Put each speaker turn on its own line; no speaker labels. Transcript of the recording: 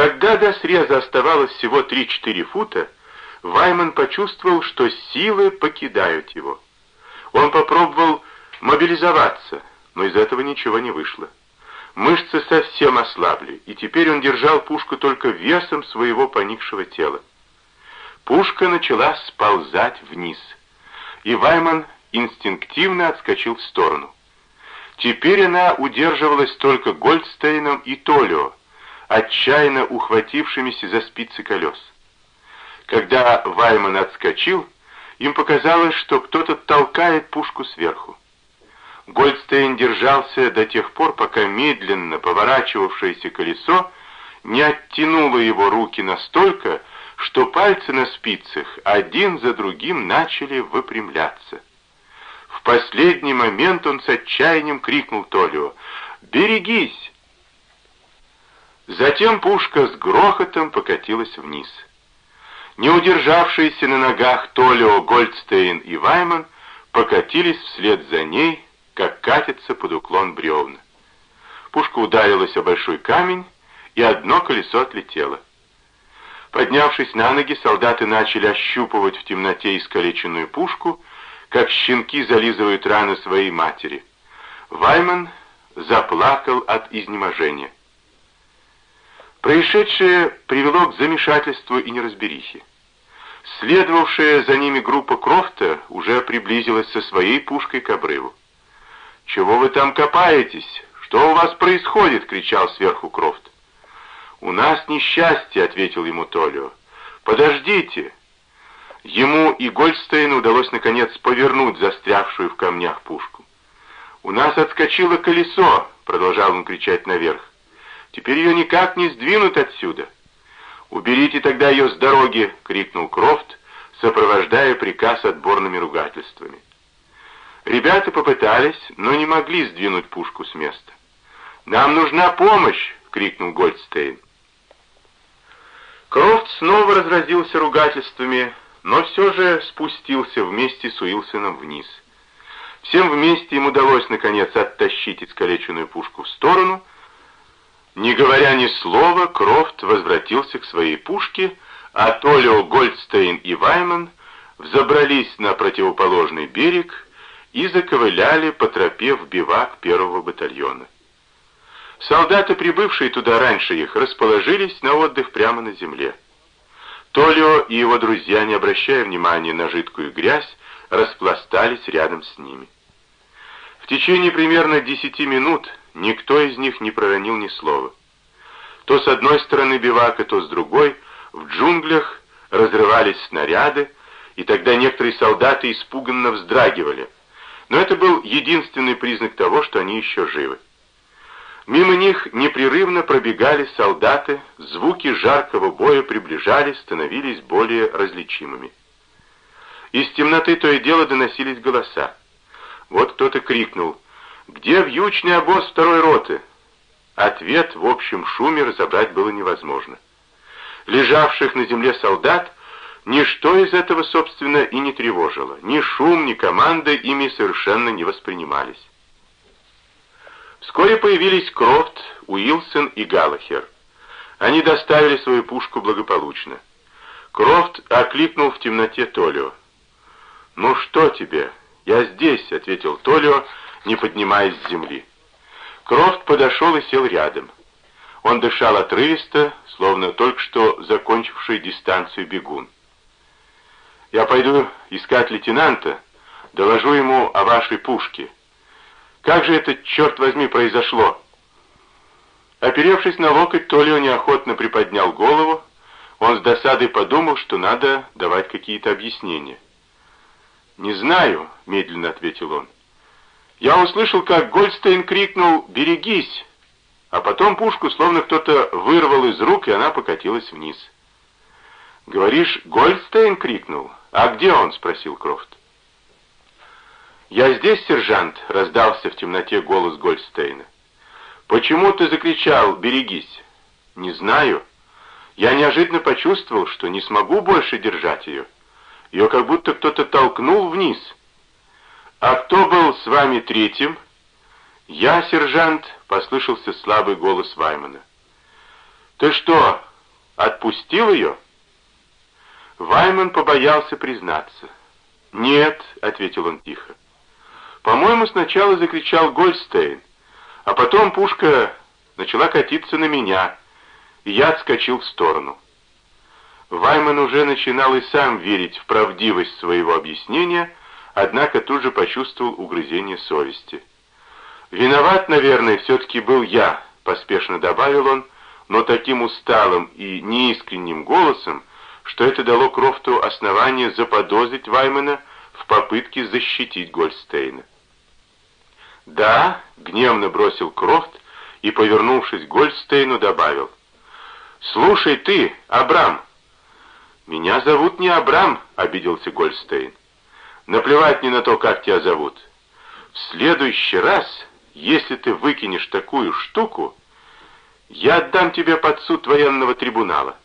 Когда до среза оставалось всего 3-4 фута, Вайман почувствовал, что силы покидают его. Он попробовал мобилизоваться, но из этого ничего не вышло. Мышцы совсем ослабли, и теперь он держал пушку только весом своего поникшего тела. Пушка начала сползать вниз, и Вайман инстинктивно отскочил в сторону. Теперь она удерживалась только Гольдстейном и Толио, отчаянно ухватившимися за спицы колес. Когда Вайман отскочил, им показалось, что кто-то толкает пушку сверху. Гольдстейн держался до тех пор, пока медленно поворачивавшееся колесо не оттянуло его руки настолько, что пальцы на спицах один за другим начали выпрямляться. В последний момент он с отчаянием крикнул Толио «Берегись!». Затем пушка с грохотом покатилась вниз. Не удержавшиеся на ногах Толио, Гольдстейн и Вайман покатились вслед за ней, как катится под уклон бревна. Пушка ударилась о большой камень, и одно колесо отлетело. Поднявшись на ноги, солдаты начали ощупывать в темноте искалеченную пушку, как щенки зализывают раны своей матери. Вайман заплакал от изнеможения. Происшедшее привело к замешательству и неразберихе. Следовавшая за ними группа Крофта уже приблизилась со своей пушкой к обрыву. «Чего вы там копаетесь? Что у вас происходит?» — кричал сверху Крофт. «У нас несчастье», — ответил ему Толио. «Подождите». Ему и Гольдстейну удалось наконец повернуть застрявшую в камнях пушку. «У нас отскочило колесо», — продолжал он кричать наверх. «Теперь ее никак не сдвинут отсюда». «Уберите тогда ее с дороги!» — крикнул Крофт, сопровождая приказ отборными ругательствами. Ребята попытались, но не могли сдвинуть пушку с места. «Нам нужна помощь!» — крикнул Гольдстейн. Крофт снова разразился ругательствами, но все же спустился вместе с Уилсоном вниз. Всем вместе им удалось, наконец, оттащить искалеченную пушку в сторону — не говоря ни слова, Крофт возвратился к своей пушке, а Толио, Гольдстейн и Вайман взобрались на противоположный берег и заковыляли по тропе в бивак первого батальона. Солдаты, прибывшие туда раньше их, расположились на отдых прямо на земле. Толио и его друзья, не обращая внимания на жидкую грязь, распластались рядом с ними. В течение примерно десяти минут Никто из них не проронил ни слова. То с одной стороны бивака, то с другой в джунглях разрывались снаряды, и тогда некоторые солдаты испуганно вздрагивали. Но это был единственный признак того, что они еще живы. Мимо них непрерывно пробегали солдаты, звуки жаркого боя приближались, становились более различимыми. Из темноты то и дело доносились голоса. Вот кто-то крикнул «Где вьючный обоз второй роты?» Ответ в общем шуме разобрать было невозможно. Лежавших на земле солдат ничто из этого, собственно, и не тревожило. Ни шум, ни команда ими совершенно не воспринимались. Вскоре появились Крофт, Уилсон и Галлахер. Они доставили свою пушку благополучно. Крофт окликнул в темноте Толио. «Ну что тебе?» «Я здесь», — ответил Толио, не поднимаясь с земли. Крофт подошел и сел рядом. Он дышал отрывисто, словно только что закончивший дистанцию бегун. «Я пойду искать лейтенанта, доложу ему о вашей пушке. Как же это, черт возьми, произошло?» Оперевшись на локоть, Толио неохотно приподнял голову. Он с досадой подумал, что надо давать какие-то объяснения. «Не знаю», — медленно ответил он. Я услышал, как Гольдстейн крикнул «Берегись!», а потом пушку словно кто-то вырвал из рук, и она покатилась вниз. «Говоришь, Гольдстейн крикнул? А где он?» — спросил Крофт. «Я здесь, сержант», — раздался в темноте голос Гольдстейна. «Почему ты закричал «берегись»?» «Не знаю. Я неожиданно почувствовал, что не смогу больше держать ее. Ее как будто кто-то толкнул вниз». «А кто был с вами третьим?» «Я, сержант», — послышался слабый голос Ваймана. «Ты что, отпустил ее?» Вайман побоялся признаться. «Нет», — ответил он тихо. «По-моему, сначала закричал Гольдстейн, а потом пушка начала катиться на меня, и я отскочил в сторону». Вайман уже начинал и сам верить в правдивость своего объяснения, однако тут же почувствовал угрызение совести. «Виноват, наверное, все-таки был я», — поспешно добавил он, но таким усталым и неискренним голосом, что это дало Крофту основание заподозрить Ваймана в попытке защитить Гольдстейна. «Да», — гневно бросил Крофт и, повернувшись к Гольдстейну, добавил, «Слушай ты, Абрам!» «Меня зовут не Абрам», — обиделся Гольдстейн. «Наплевать мне на то, как тебя зовут. В следующий раз, если ты выкинешь такую штуку, я отдам тебя под суд военного трибунала».